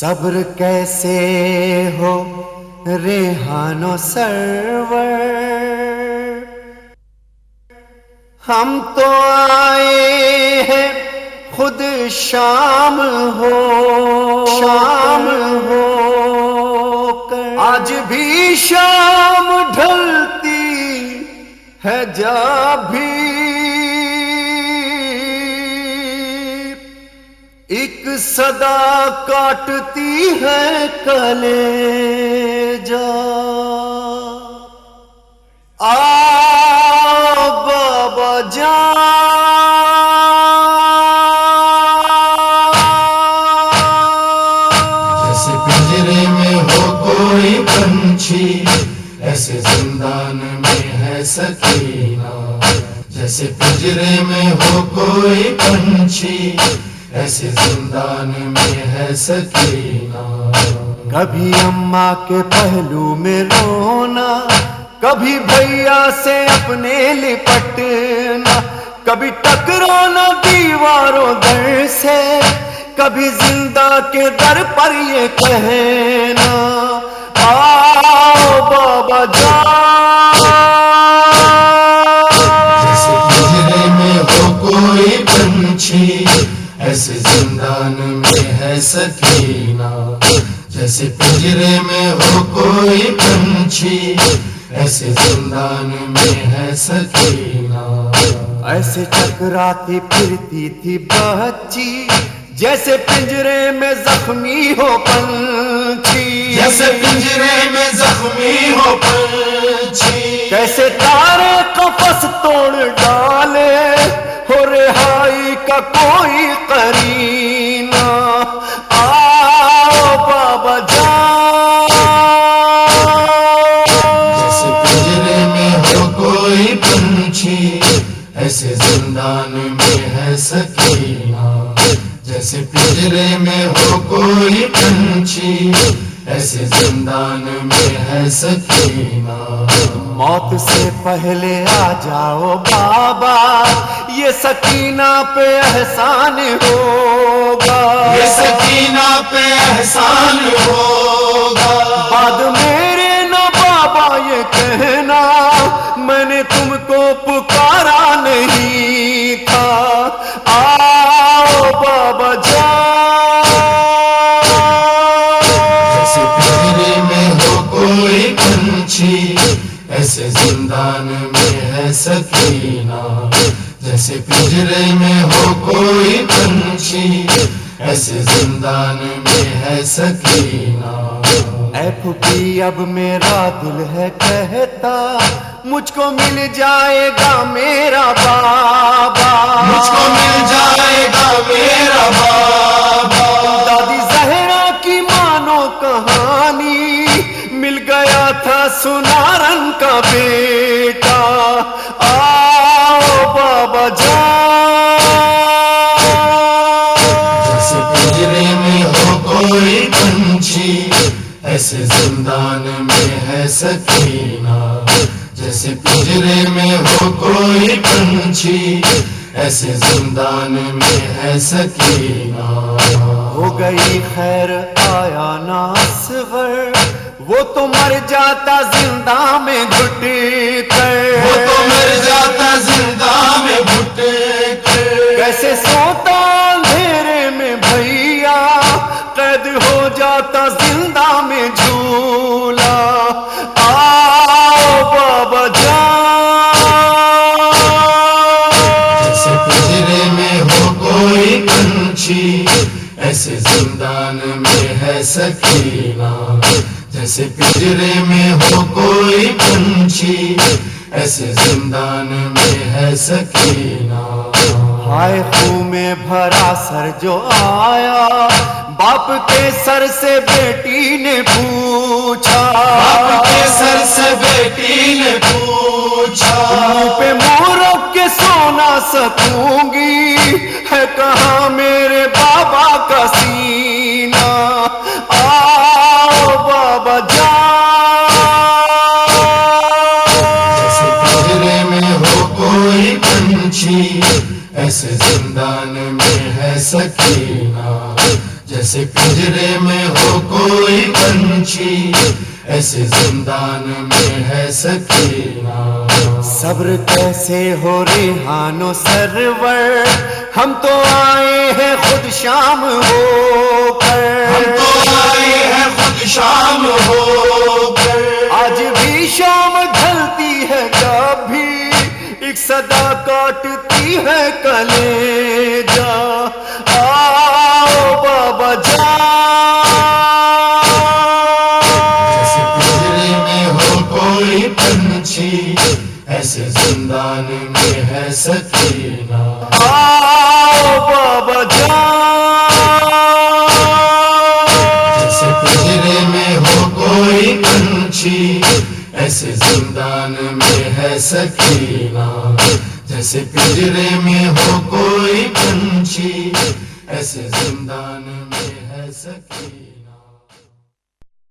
صبر کیسے ہو ریحانو سرور؟ ہم تو آئے ہیں خود شام ہو شام ہو کر۔ آج بھی شام ڈھلتی ہے، جا بھی صدا کاٹتی ہے کلے جا آ بابا جان۔ جیسے پنجرے میں ہو کوئی پنچھی، ایسے زندان میں ہے سکینہ۔ جیسے پنجرے میں ہو کوئی پنچھی ایسے زندان میں ہے سکینہ۔ کبھی اماں کے پہلو میں رونا کبھی بھیا سے اپنے لپٹنا کبھی ٹکرانا دیواروں در سے کبھی زندہ کے در پر یہ کہنا۔ آؤ بابا جیسے جان پنجرے میں ہو کوئی پنچھی ایسے زندان میں ہے سکینہ۔ جیسے پنجرے میں ہو کوئی پنچھی ایسے زندان میں ہے سکینہ۔ ایسے چکراتی پھرتی تھی بچی جیسے پنجرے میں زخمی ہو پنچھی۔ جیسے پنجرے میں زخمی ہو پنچھی۔ کیسے تارے قفس توڑ ڈالے ہو رہائی کا کوئی جیسے پنجرے میں ہو کوئی پنچھی ایسے زندان میں ہے سکینہ۔ موت سے پہلے آ جاؤ بابا یہ سکینہ پہ احسان ہوگا۔ یہ سکینہ پہ احسان ہوگا۔ بعد میرے نہ بابا یہ کہنا میں نے تم کو پکارا۔ خاندان میں ہے سکینہ۔ جیسے پنجرے میں ہو کوئی پنچھی، ایسے زندان میں ہے سکینہ۔ اے پھوپھی، اب میرا دل ہے کہتا، مجھ کو مل جائے گا میرا بابا۔ سنارن کا بیٹا، آؤ بابا جیسے جان۔ پنجرے میں ہو کوئی پنچھی، ایسے زندان میں ہے سکینہ۔ جیسے پنجرے میں ہو کوئی پنچھی، ایسے زندان میں ہے سکینہ۔ ہو گئی خیر آیا ناصغر وہ تو مر جاتا زندہ میں گھٹ وہ تو مر جاتا زندہ میں گھٹ کے کیسے سوتا سکینہ۔ جیسے پنجرے میں ہو کوئی پنچھی ایسے زندان میں ہے سکینہ۔ ہائے خوں میں بھرا سر جو آیا باپ کے سر سے بیٹی نے پوچھا۔ باپ کے سر سے بیٹی نے پوچھا۔ پہ مورب کے سونا سکوں گی ہے کہاں میرے بابا کا سینہ؟ پنچھی ایسے زندان میں ہے سکینہ۔ جیسے پنجرے میں ہو کوئی پنچھی ایسے زندان میں ہے سکینہ۔ صبر کیسے ہو ریحانو سرور؟ ہم تو آئے ہیں خود شام ہو ہم کر تو آئے ہیں خود شام ہو کر۔ آج بھی شام ڈھلتی ہے جب بھی ایک صدا ایسے زندان میں ہے سکینہ آؤ بابا جا جیسے پنجرے میں ہو کوئی پنچھی، ایسے زندان میں ہے سکینہ۔ جیسے پنجرے میں ہو کوئی پنچھی ایسے زندان میں ہے سکی